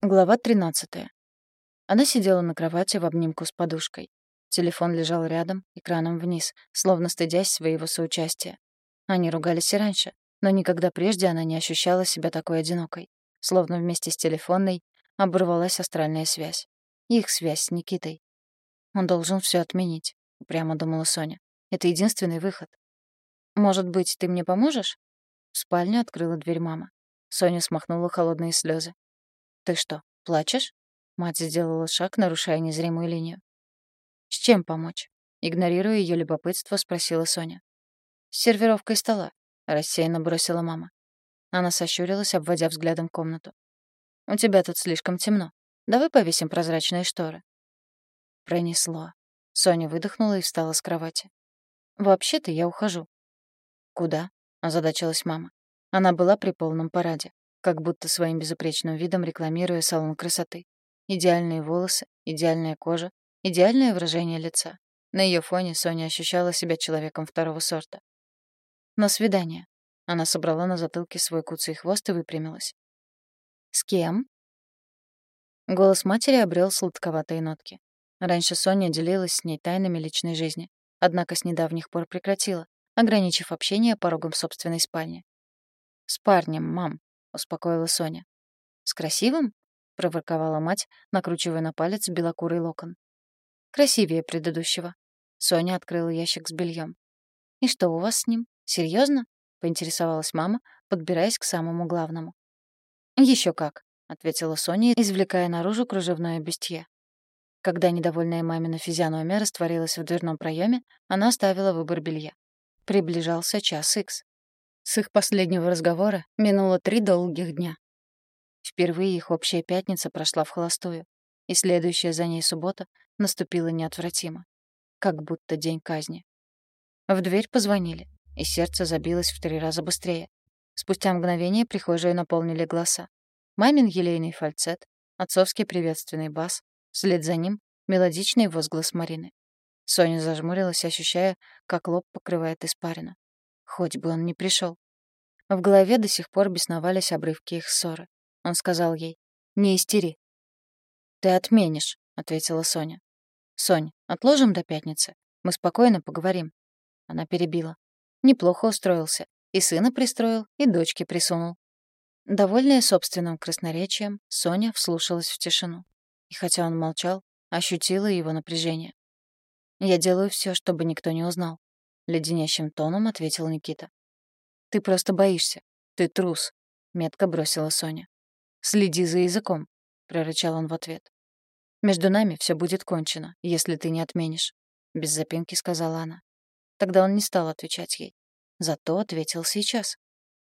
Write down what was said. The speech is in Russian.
Глава 13. Она сидела на кровати в обнимку с подушкой. Телефон лежал рядом, экраном вниз, словно стыдясь своего соучастия. Они ругались и раньше, но никогда прежде она не ощущала себя такой одинокой. Словно вместе с телефонной оборвалась астральная связь. Их связь с Никитой. Он должен все отменить, прямо думала Соня. Это единственный выход. Может быть, ты мне поможешь? В спальню открыла дверь мама. Соня смахнула холодные слезы. «Ты что, плачешь?» Мать сделала шаг, нарушая незримую линию. «С чем помочь?» Игнорируя ее любопытство, спросила Соня. «С сервировкой стола», — рассеянно бросила мама. Она сощурилась, обводя взглядом комнату. «У тебя тут слишком темно. Давай повесим прозрачные шторы». Пронесло. Соня выдохнула и встала с кровати. «Вообще-то я ухожу». «Куда?» — озадачилась мама. Она была при полном параде как будто своим безупречным видом рекламируя салон красоты. Идеальные волосы, идеальная кожа, идеальное выражение лица. На ее фоне Соня ощущала себя человеком второго сорта. «На свидание». Она собрала на затылке свой куцый хвост и выпрямилась. «С кем?» Голос матери обрел сладковатые нотки. Раньше Соня делилась с ней тайнами личной жизни, однако с недавних пор прекратила, ограничив общение порогом собственной спальни. «С парнем, мам», — успокоила Соня. «С красивым?» — проворковала мать, накручивая на палец белокурый локон. «Красивее предыдущего». Соня открыла ящик с бельем. «И что у вас с ним? Серьезно? поинтересовалась мама, подбираясь к самому главному. Еще как», — ответила Соня, извлекая наружу кружевное бюстье. Когда недовольная мамина физиономия растворилась в дверном проеме, она оставила выбор белья. Приближался час икс. С их последнего разговора минуло три долгих дня. Впервые их общая пятница прошла в холостую, и следующая за ней суббота наступила неотвратимо, как будто день казни. В дверь позвонили, и сердце забилось в три раза быстрее. Спустя мгновение прихожую наполнили голоса. Мамин елейный фальцет, отцовский приветственный бас, вслед за ним мелодичный возглас Марины. Соня зажмурилась, ощущая, как лоб покрывает испарина. Хоть бы он не пришел. В голове до сих пор бесновались обрывки их ссоры. Он сказал ей «Не истери». «Ты отменишь», — ответила Соня. «Сонь, отложим до пятницы. Мы спокойно поговорим». Она перебила. Неплохо устроился. И сына пристроил, и дочки присунул. Довольная собственным красноречием, Соня вслушалась в тишину. И хотя он молчал, ощутила его напряжение. «Я делаю все, чтобы никто не узнал леденящим тоном ответил Никита. Ты просто боишься. Ты трус, метко бросила Соня. Следи за языком, прорычал он в ответ. Между нами все будет кончено, если ты не отменишь, без запинки сказала она. Тогда он не стал отвечать ей. Зато ответил сейчас.